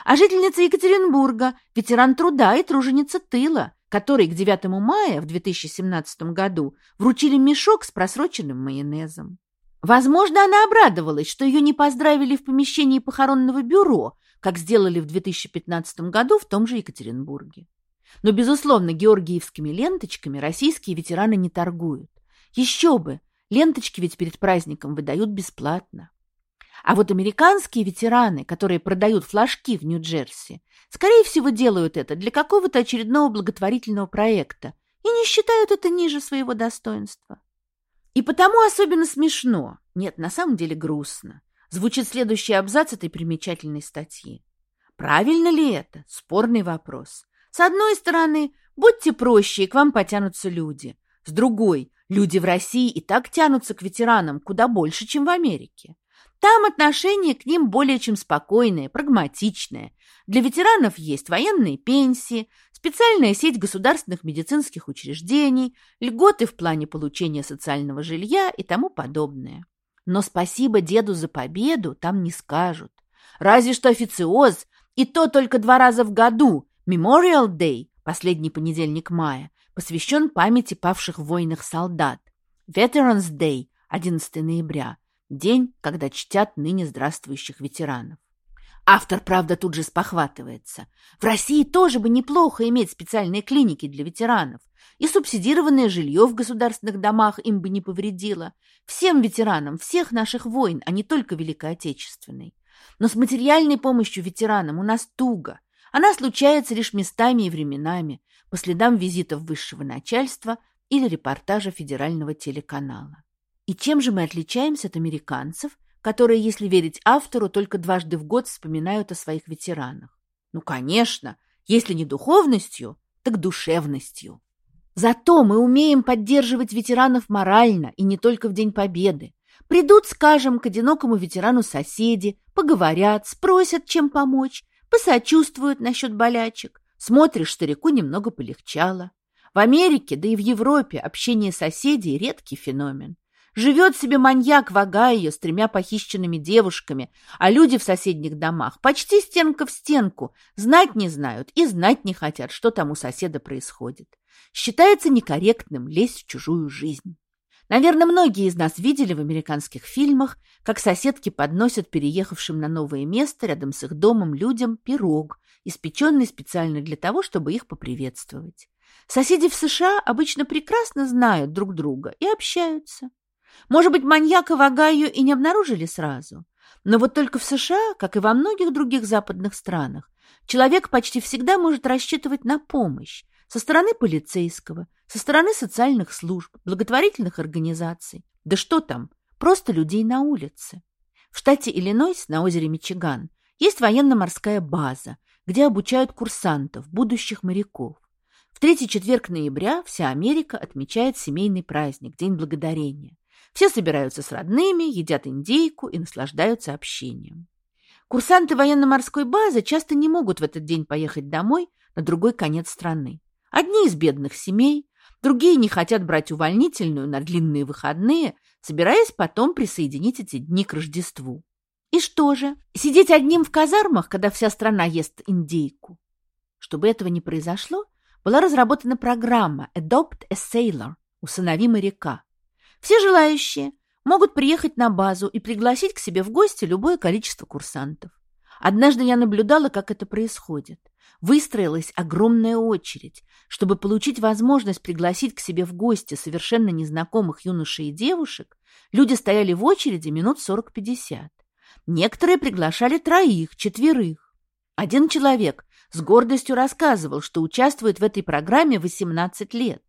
А жительница Екатеринбурга, ветеран труда и труженица тыла, которой к 9 мая в 2017 году вручили мешок с просроченным майонезом. Возможно, она обрадовалась, что ее не поздравили в помещении похоронного бюро, как сделали в 2015 году в том же Екатеринбурге. Но, безусловно, георгиевскими ленточками российские ветераны не торгуют. Еще бы, ленточки ведь перед праздником выдают бесплатно. А вот американские ветераны, которые продают флажки в Нью-Джерси, скорее всего, делают это для какого-то очередного благотворительного проекта и не считают это ниже своего достоинства. И потому особенно смешно, нет, на самом деле грустно, звучит следующий абзац этой примечательной статьи. Правильно ли это? Спорный вопрос. С одной стороны, будьте проще, и к вам потянутся люди. С другой, люди в России и так тянутся к ветеранам куда больше, чем в Америке. Там отношение к ним более чем спокойное, прагматичное. Для ветеранов есть военные пенсии, специальная сеть государственных медицинских учреждений, льготы в плане получения социального жилья и тому подобное. Но спасибо деду за победу там не скажут. Разве что официоз, и то только два раза в году, Memorial Day, последний понедельник мая, посвящен памяти павших в войнах солдат. Veterans Day, 11 ноября, день, когда чтят ныне здравствующих ветеранов. Автор, правда, тут же спохватывается. В России тоже бы неплохо иметь специальные клиники для ветеранов, и субсидированное жилье в государственных домах им бы не повредило. Всем ветеранам всех наших войн, а не только Великой Отечественной. Но с материальной помощью ветеранам у нас туго. Она случается лишь местами и временами, по следам визитов высшего начальства или репортажа федерального телеканала. И чем же мы отличаемся от американцев, которые, если верить автору, только дважды в год вспоминают о своих ветеранах? Ну, конечно, если не духовностью, так душевностью. Зато мы умеем поддерживать ветеранов морально и не только в День Победы. Придут, скажем, к одинокому ветерану соседи, поговорят, спросят, чем помочь, посочувствуют насчет болячек. Смотришь, старику немного полегчало. В Америке, да и в Европе общение соседей – редкий феномен. Живет себе маньяк в Огайо с тремя похищенными девушками, а люди в соседних домах почти стенка в стенку, знать не знают и знать не хотят, что там у соседа происходит. Считается некорректным лезть в чужую жизнь. Наверное, многие из нас видели в американских фильмах, как соседки подносят переехавшим на новое место рядом с их домом людям пирог, испеченный специально для того, чтобы их поприветствовать. Соседи в США обычно прекрасно знают друг друга и общаются. Может быть, маньяка в Огайо и не обнаружили сразу, но вот только в США, как и во многих других западных странах, человек почти всегда может рассчитывать на помощь со стороны полицейского, со стороны социальных служб, благотворительных организаций. Да что там, просто людей на улице. В штате Иллинойс на озере Мичиган есть военно-морская база, где обучают курсантов, будущих моряков. В третий четверг ноября вся Америка отмечает семейный праздник, День Благодарения. Все собираются с родными, едят индейку и наслаждаются общением. Курсанты военно-морской базы часто не могут в этот день поехать домой на другой конец страны. Одни из бедных семей, другие не хотят брать увольнительную на длинные выходные, собираясь потом присоединить эти дни к Рождеству. И что же, сидеть одним в казармах, когда вся страна ест индейку? Чтобы этого не произошло, была разработана программа «Adopt a Sailor» – «Усынови моряка». Все желающие могут приехать на базу и пригласить к себе в гости любое количество курсантов. Однажды я наблюдала, как это происходит. Выстроилась огромная очередь, чтобы получить возможность пригласить к себе в гости совершенно незнакомых юношей и девушек. Люди стояли в очереди минут 40-50. Некоторые приглашали троих, четверых. Один человек с гордостью рассказывал, что участвует в этой программе 18 лет.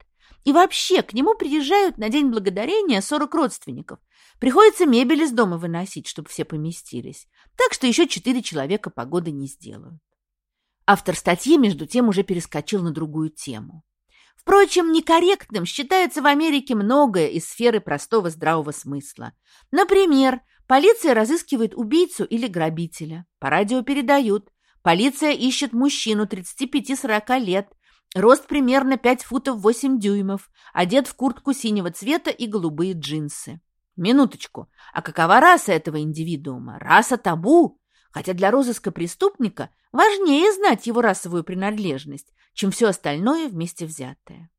И вообще, к нему приезжают на День Благодарения 40 родственников. Приходится мебель из дома выносить, чтобы все поместились. Так что еще четыре человека погоды не сделают. Автор статьи, между тем, уже перескочил на другую тему. Впрочем, некорректным считается в Америке многое из сферы простого здравого смысла. Например, полиция разыскивает убийцу или грабителя. По радио передают. Полиция ищет мужчину 35-40 лет, рост примерно 5 футов 8 дюймов, одет в куртку синего цвета и голубые джинсы. Минуточку, а какова раса этого индивидуума? Раса табу? Хотя для розыска преступника важнее знать его расовую принадлежность, чем все остальное вместе взятое.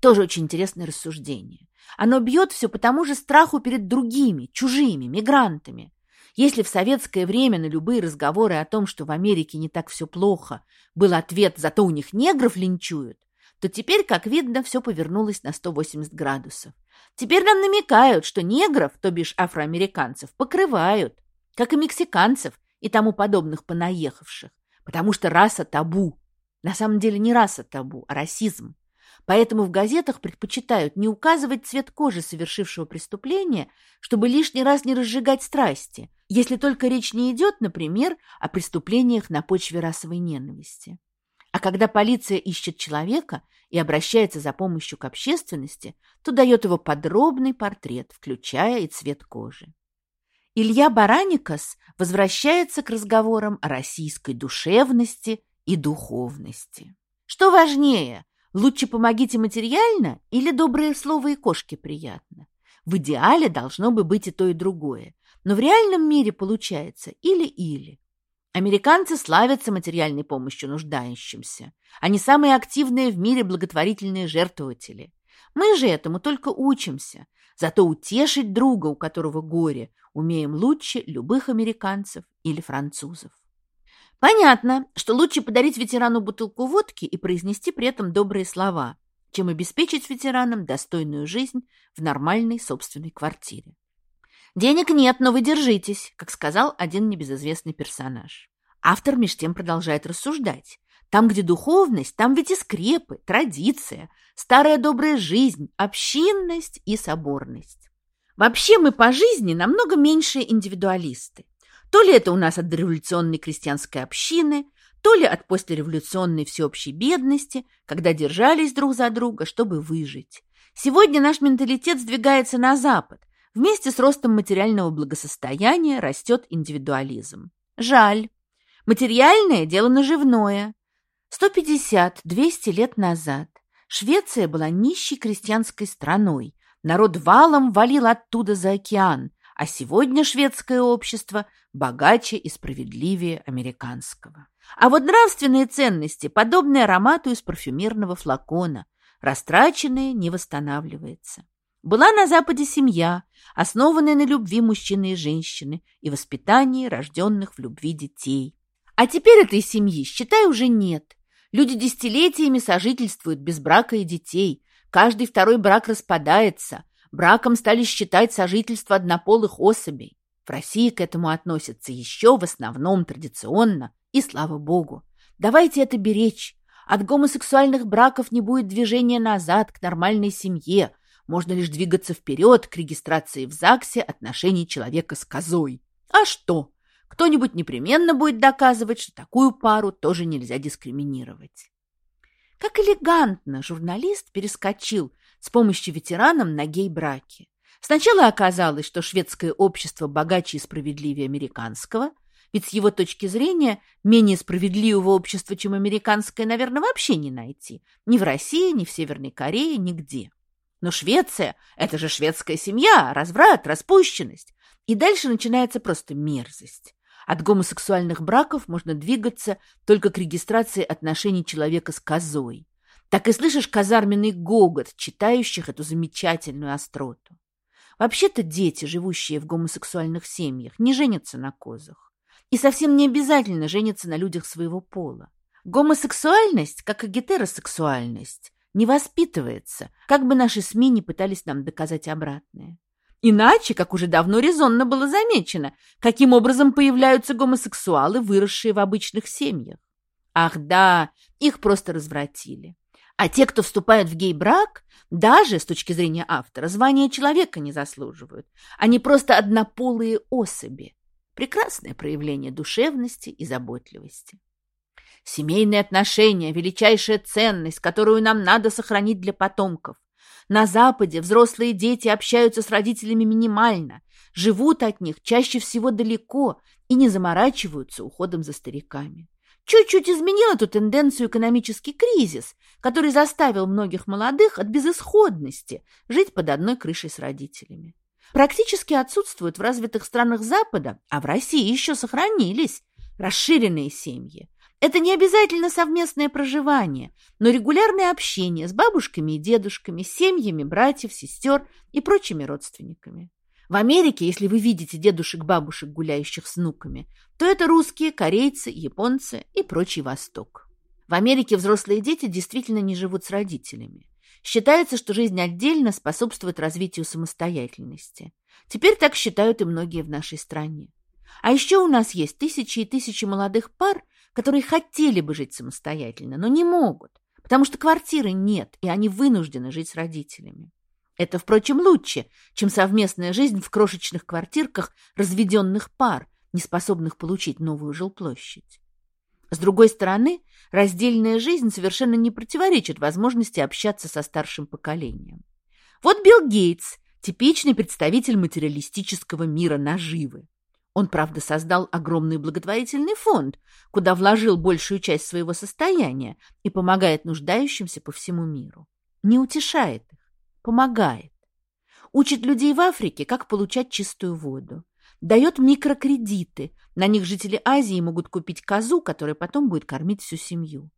Тоже очень интересное рассуждение. Оно бьет все по тому же страху перед другими, чужими, мигрантами. Если в советское время на любые разговоры о том, что в Америке не так все плохо, был ответ «зато у них негров линчуют», то теперь, как видно, все повернулось на 180 градусов. Теперь нам намекают, что негров, то бишь афроамериканцев, покрывают, как и мексиканцев и тому подобных понаехавших, потому что раса табу. На самом деле не раса табу, а расизм. Поэтому в газетах предпочитают не указывать цвет кожи совершившего преступления, чтобы лишний раз не разжигать страсти, если только речь не идет, например, о преступлениях на почве расовой ненависти. А когда полиция ищет человека и обращается за помощью к общественности, то дает его подробный портрет, включая и цвет кожи. Илья Бараникас возвращается к разговорам о российской душевности и духовности. Что важнее, лучше помогите материально или доброе слово и кошке приятно? В идеале должно бы быть и то, и другое, но в реальном мире получается или-или. Американцы славятся материальной помощью нуждающимся. Они самые активные в мире благотворительные жертвователи. Мы же этому только учимся. Зато утешить друга, у которого горе, умеем лучше любых американцев или французов. Понятно, что лучше подарить ветерану бутылку водки и произнести при этом добрые слова, чем обеспечить ветеранам достойную жизнь в нормальной собственной квартире. «Денег нет, но вы держитесь», как сказал один небезызвестный персонаж. Автор меж тем продолжает рассуждать. Там, где духовность, там ведь и скрепы, традиция, старая добрая жизнь, общинность и соборность. Вообще мы по жизни намного меньшие индивидуалисты. То ли это у нас от дореволюционной крестьянской общины, то ли от послереволюционной всеобщей бедности, когда держались друг за друга, чтобы выжить. Сегодня наш менталитет сдвигается на запад. Вместе с ростом материального благосостояния растет индивидуализм. Жаль. Материальное – дело наживное. 150-200 лет назад Швеция была нищей крестьянской страной. Народ валом валил оттуда за океан, а сегодня шведское общество богаче и справедливее американского. А вот нравственные ценности подобны аромату из парфюмерного флакона. Растраченное не восстанавливается. Была на Западе семья, основанная на любви мужчины и женщины и воспитании рожденных в любви детей. А теперь этой семьи, считай, уже нет. Люди десятилетиями сожительствуют без брака и детей. Каждый второй брак распадается. Браком стали считать сожительство однополых особей. В России к этому относятся еще в основном традиционно, и слава богу. Давайте это беречь. От гомосексуальных браков не будет движения назад к нормальной семье. Можно лишь двигаться вперед к регистрации в ЗАГСе отношений человека с козой. А что? Кто-нибудь непременно будет доказывать, что такую пару тоже нельзя дискриминировать. Как элегантно журналист перескочил с помощью ветеранам на гей-браки. Сначала оказалось, что шведское общество богаче и справедливее американского, ведь с его точки зрения менее справедливого общества, чем американское, наверное, вообще не найти. Ни в России, ни в Северной Корее, нигде. Но Швеция – это же шведская семья, разврат, распущенность. И дальше начинается просто мерзость. От гомосексуальных браков можно двигаться только к регистрации отношений человека с козой. Так и слышишь казарменный гогот, читающих эту замечательную остроту. Вообще-то дети, живущие в гомосексуальных семьях, не женятся на козах. И совсем не обязательно женятся на людях своего пола. Гомосексуальность, как и гетеросексуальность, не воспитывается, как бы наши СМИ не пытались нам доказать обратное. Иначе, как уже давно резонно было замечено, каким образом появляются гомосексуалы, выросшие в обычных семьях. Ах да, их просто развратили. А те, кто вступают в гей-брак, даже с точки зрения автора, звания человека не заслуживают. Они просто однополые особи. Прекрасное проявление душевности и заботливости. Семейные отношения – величайшая ценность, которую нам надо сохранить для потомков. На Западе взрослые дети общаются с родителями минимально, живут от них чаще всего далеко и не заморачиваются уходом за стариками. Чуть-чуть изменил эту тенденцию экономический кризис, который заставил многих молодых от безысходности жить под одной крышей с родителями. Практически отсутствуют в развитых странах Запада, а в России еще сохранились расширенные семьи. Это не обязательно совместное проживание, но регулярное общение с бабушками и дедушками, семьями братьев, сестер и прочими родственниками. В Америке, если вы видите дедушек-бабушек, гуляющих с внуками, то это русские, корейцы, японцы и прочий Восток. В Америке взрослые дети действительно не живут с родителями. Считается, что жизнь отдельно способствует развитию самостоятельности. Теперь так считают и многие в нашей стране. А еще у нас есть тысячи и тысячи молодых пар, которые хотели бы жить самостоятельно, но не могут, потому что квартиры нет, и они вынуждены жить с родителями. Это, впрочем, лучше, чем совместная жизнь в крошечных квартирках разведенных пар, не способных получить новую жилплощадь. С другой стороны, раздельная жизнь совершенно не противоречит возможности общаться со старшим поколением. Вот Билл Гейтс, типичный представитель материалистического мира наживы. Он, правда, создал огромный благотворительный фонд, куда вложил большую часть своего состояния и помогает нуждающимся по всему миру. Не утешает их, помогает. Учит людей в Африке, как получать чистую воду. Дает микрокредиты. На них жители Азии могут купить козу, которая потом будет кормить всю семью.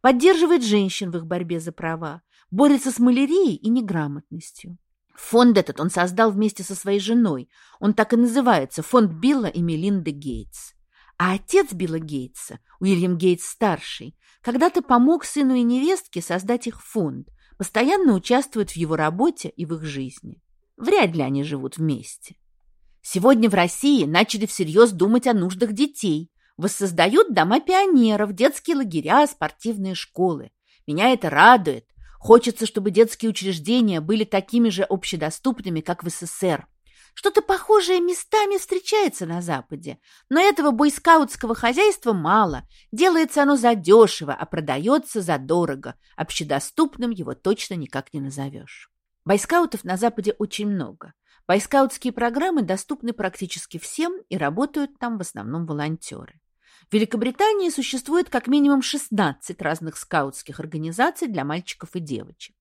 Поддерживает женщин в их борьбе за права. Борется с малярией и неграмотностью. Фонд этот он создал вместе со своей женой. Он так и называется – Фонд Билла и Мелинды Гейтс. А отец Билла Гейтса, Уильям Гейтс-старший, когда-то помог сыну и невестке создать их фонд – постоянно участвуют в его работе и в их жизни. Вряд ли они живут вместе. Сегодня в России начали всерьез думать о нуждах детей. Воссоздают дома пионеров, детские лагеря, спортивные школы. Меня это радует. Хочется, чтобы детские учреждения были такими же общедоступными, как в СССР. Что-то похожее местами встречается на Западе, но этого бойскаутского хозяйства мало. Делается оно задешево, а продается задорого. Общедоступным его точно никак не назовешь. Бойскаутов на Западе очень много. Бойскаутские программы доступны практически всем и работают там в основном волонтеры. В Великобритании существует как минимум 16 разных скаутских организаций для мальчиков и девочек.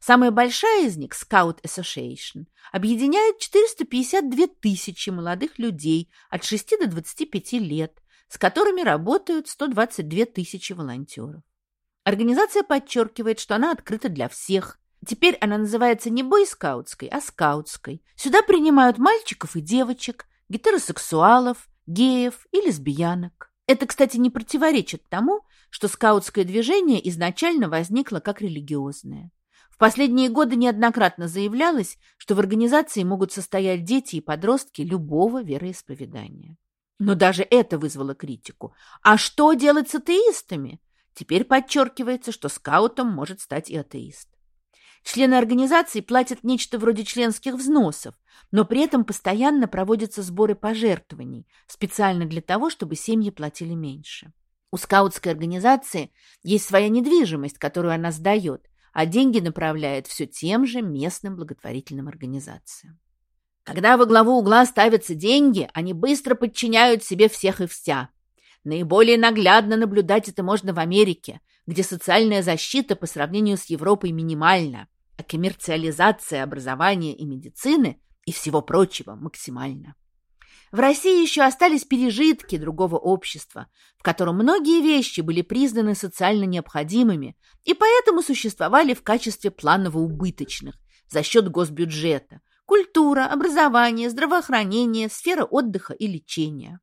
Самая большая из них, Scout Association, объединяет 452 тысячи молодых людей от 6 до 25 лет, с которыми работают 122 тысячи волонтеров. Организация подчеркивает, что она открыта для всех. Теперь она называется не бойскаутской, а скаутской. Сюда принимают мальчиков и девочек, гетеросексуалов, геев и лесбиянок. Это, кстати, не противоречит тому, что скаутское движение изначально возникло как религиозное. В последние годы неоднократно заявлялось, что в организации могут состоять дети и подростки любого вероисповедания. Но даже это вызвало критику. А что делать с атеистами? Теперь подчеркивается, что скаутом может стать и атеист. Члены организации платят нечто вроде членских взносов, но при этом постоянно проводятся сборы пожертвований, специально для того, чтобы семьи платили меньше. У скаутской организации есть своя недвижимость, которую она сдает, а деньги направляет все тем же местным благотворительным организациям. Когда во главу угла ставятся деньги, они быстро подчиняют себе всех и вся. Наиболее наглядно наблюдать это можно в Америке, где социальная защита по сравнению с Европой минимальна, а коммерциализация образования и медицины и всего прочего максимальна. В России еще остались пережитки другого общества, в котором многие вещи были признаны социально необходимыми и поэтому существовали в качестве планово-убыточных за счет госбюджета – культура, образование, здравоохранение, сфера отдыха и лечения.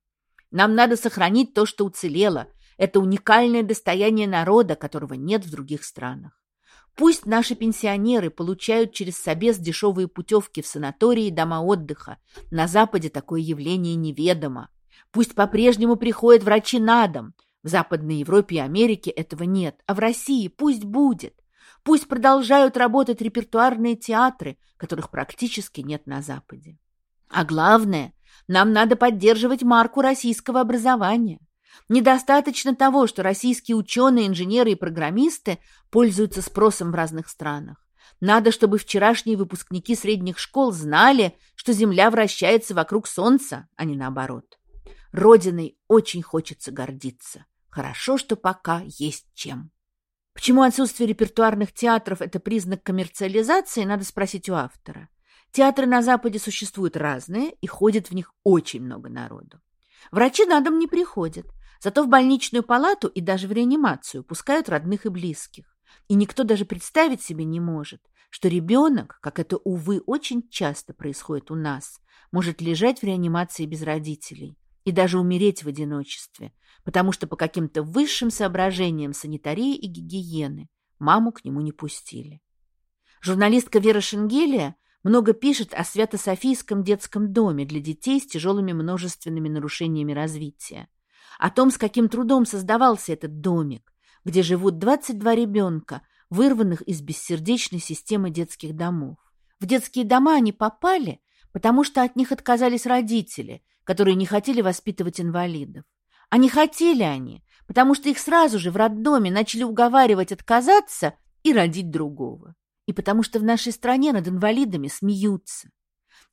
Нам надо сохранить то, что уцелело. Это уникальное достояние народа, которого нет в других странах. Пусть наши пенсионеры получают через собес дешевые путевки в санатории и дома отдыха. На Западе такое явление неведомо. Пусть по-прежнему приходят врачи на дом. В Западной Европе и Америке этого нет, а в России пусть будет. Пусть продолжают работать репертуарные театры, которых практически нет на Западе. А главное, нам надо поддерживать марку российского образования. Недостаточно того, что российские ученые, инженеры и программисты пользуются спросом в разных странах. Надо, чтобы вчерашние выпускники средних школ знали, что Земля вращается вокруг Солнца, а не наоборот. Родиной очень хочется гордиться. Хорошо, что пока есть чем. Почему отсутствие репертуарных театров – это признак коммерциализации, надо спросить у автора. Театры на Западе существуют разные, и ходит в них очень много народу. Врачи на дом не приходят, зато в больничную палату и даже в реанимацию пускают родных и близких. И никто даже представить себе не может, что ребенок, как это, увы, очень часто происходит у нас, может лежать в реанимации без родителей и даже умереть в одиночестве, потому что по каким-то высшим соображениям санитарии и гигиены маму к нему не пустили. Журналистка Вера Шенгелия много пишет о Свято-Софийском детском доме для детей с тяжелыми множественными нарушениями развития, о том, с каким трудом создавался этот домик, где живут 22 ребенка, вырванных из бессердечной системы детских домов. В детские дома они попали, потому что от них отказались родители, которые не хотели воспитывать инвалидов. А не хотели они, потому что их сразу же в роддоме начали уговаривать отказаться и родить другого и потому что в нашей стране над инвалидами смеются.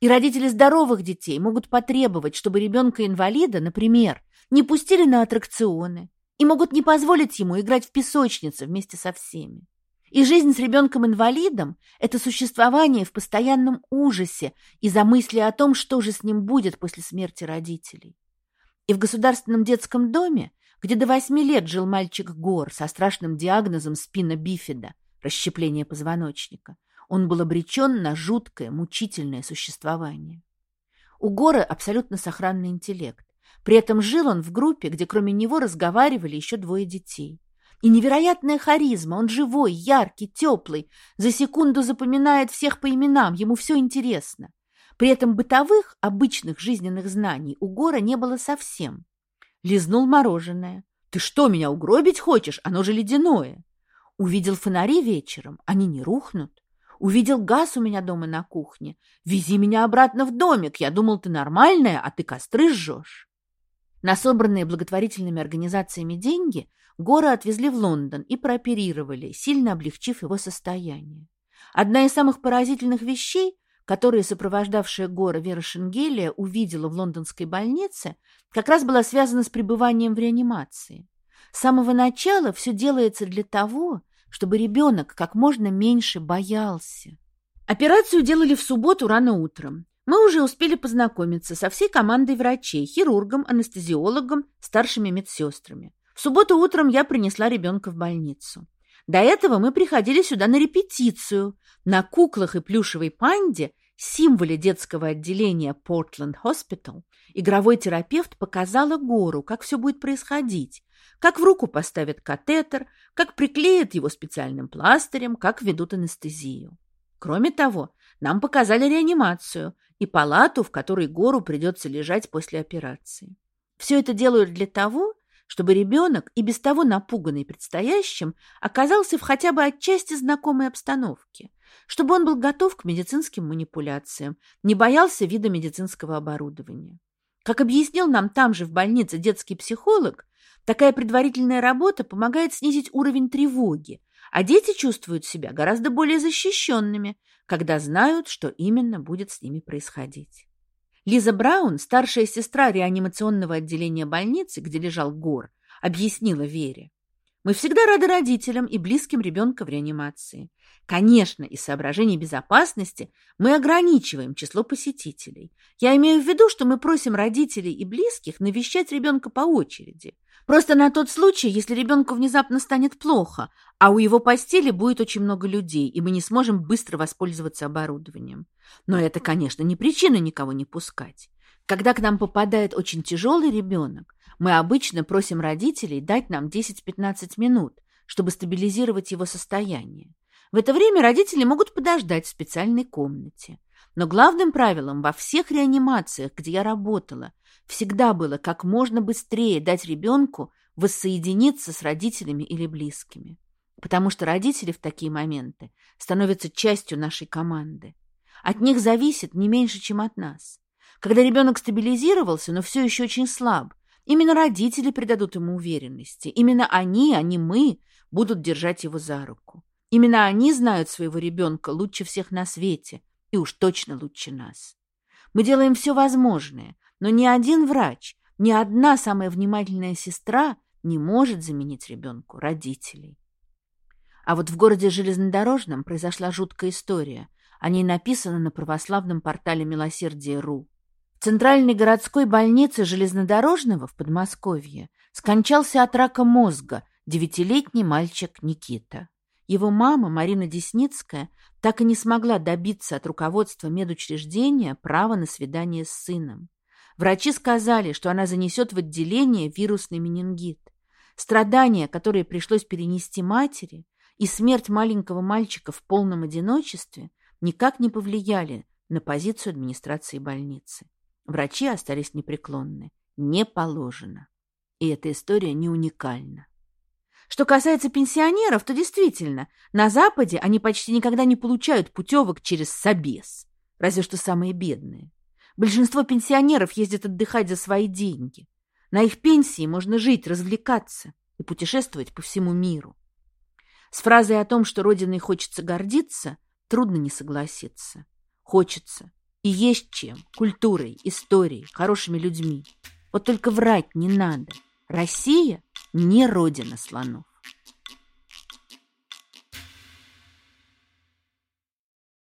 И родители здоровых детей могут потребовать, чтобы ребенка-инвалида, например, не пустили на аттракционы и могут не позволить ему играть в песочнице вместе со всеми. И жизнь с ребенком-инвалидом – это существование в постоянном ужасе из-за мысли о том, что же с ним будет после смерти родителей. И в государственном детском доме, где до восьми лет жил мальчик Гор со страшным диагнозом спина бифида – расщепление позвоночника. Он был обречен на жуткое, мучительное существование. У Гора абсолютно сохранный интеллект. При этом жил он в группе, где кроме него разговаривали еще двое детей. И невероятная харизма, он живой, яркий, теплый, за секунду запоминает всех по именам, ему все интересно. При этом бытовых, обычных жизненных знаний у Гора не было совсем. Лизнул мороженое. «Ты что, меня угробить хочешь? Оно же ледяное!» Увидел фонари вечером, они не рухнут. Увидел газ у меня дома на кухне. Вези меня обратно в домик. Я думал, ты нормальная, а ты костры жжешь. На собранные благотворительными организациями деньги Гора отвезли в Лондон и прооперировали, сильно облегчив его состояние. Одна из самых поразительных вещей, которые сопровождавшая Гора Вера Шенгелия увидела в лондонской больнице, как раз была связана с пребыванием в реанимации. С самого начала все делается для того, чтобы ребенок как можно меньше боялся. Операцию делали в субботу рано утром. Мы уже успели познакомиться со всей командой врачей, хирургом, анестезиологом, старшими медсестрами. В субботу утром я принесла ребенка в больницу. До этого мы приходили сюда на репетицию. На куклах и плюшевой панде, символе детского отделения Portland Hospital, игровой терапевт показала гору, как все будет происходить, как в руку поставят катетер, как приклеят его специальным пластырем, как ведут анестезию. Кроме того, нам показали реанимацию и палату, в которой Гору придется лежать после операции. Все это делают для того, чтобы ребенок, и без того напуганный предстоящим, оказался в хотя бы отчасти знакомой обстановке, чтобы он был готов к медицинским манипуляциям, не боялся вида медицинского оборудования. Как объяснил нам там же в больнице детский психолог, Такая предварительная работа помогает снизить уровень тревоги, а дети чувствуют себя гораздо более защищенными, когда знают, что именно будет с ними происходить. Лиза Браун, старшая сестра реанимационного отделения больницы, где лежал Гор, объяснила Вере. Мы всегда рады родителям и близким ребенка в реанимации. Конечно, из соображений безопасности мы ограничиваем число посетителей. Я имею в виду, что мы просим родителей и близких навещать ребенка по очереди. Просто на тот случай, если ребенку внезапно станет плохо, а у его постели будет очень много людей, и мы не сможем быстро воспользоваться оборудованием. Но это, конечно, не причина никого не пускать. Когда к нам попадает очень тяжелый ребенок, мы обычно просим родителей дать нам 10-15 минут, чтобы стабилизировать его состояние. В это время родители могут подождать в специальной комнате. Но главным правилом во всех реанимациях, где я работала, всегда было как можно быстрее дать ребенку воссоединиться с родителями или близкими. Потому что родители в такие моменты становятся частью нашей команды. От них зависит не меньше, чем от нас. Когда ребенок стабилизировался, но все еще очень слаб, именно родители придадут ему уверенности. Именно они, а не мы, будут держать его за руку. Именно они знают своего ребенка лучше всех на свете, и уж точно лучше нас. Мы делаем все возможное, но ни один врач, ни одна самая внимательная сестра не может заменить ребенку родителей. А вот в городе Железнодорожном произошла жуткая история. О ней написано на православном портале «Милосердие.ру». В Центральной городской больнице Железнодорожного в Подмосковье скончался от рака мозга девятилетний мальчик Никита. Его мама, Марина Десницкая, так и не смогла добиться от руководства медучреждения права на свидание с сыном. Врачи сказали, что она занесет в отделение вирусный менингит. Страдания, которые пришлось перенести матери, и смерть маленького мальчика в полном одиночестве никак не повлияли на позицию администрации больницы. Врачи остались непреклонны. Не положено. И эта история не уникальна. Что касается пенсионеров, то действительно, на Западе они почти никогда не получают путевок через Собес, разве что самые бедные. Большинство пенсионеров ездят отдыхать за свои деньги. На их пенсии можно жить, развлекаться и путешествовать по всему миру. С фразой о том, что Родиной хочется гордиться, трудно не согласиться. Хочется. И есть чем. Культурой, историей, хорошими людьми. Вот только врать не надо. Россия не родина слонов.